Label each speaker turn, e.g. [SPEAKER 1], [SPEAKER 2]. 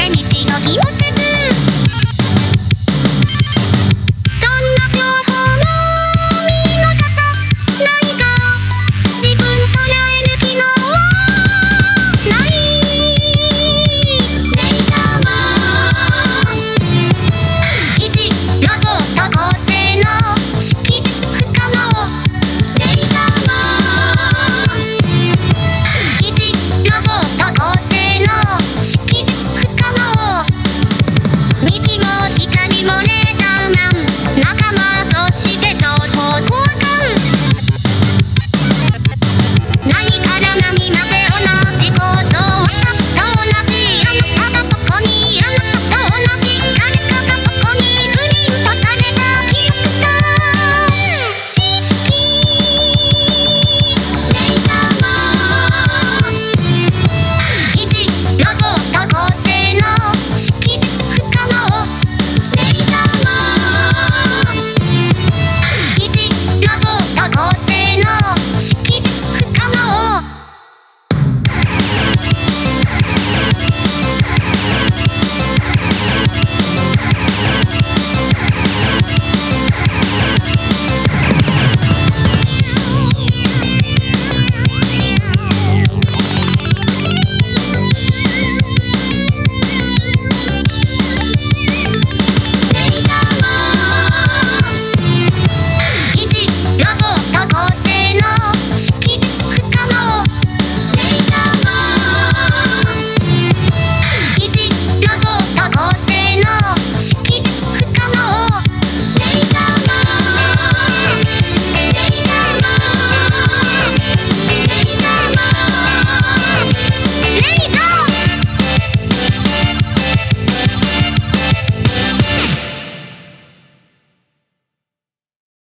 [SPEAKER 1] 日のぎもする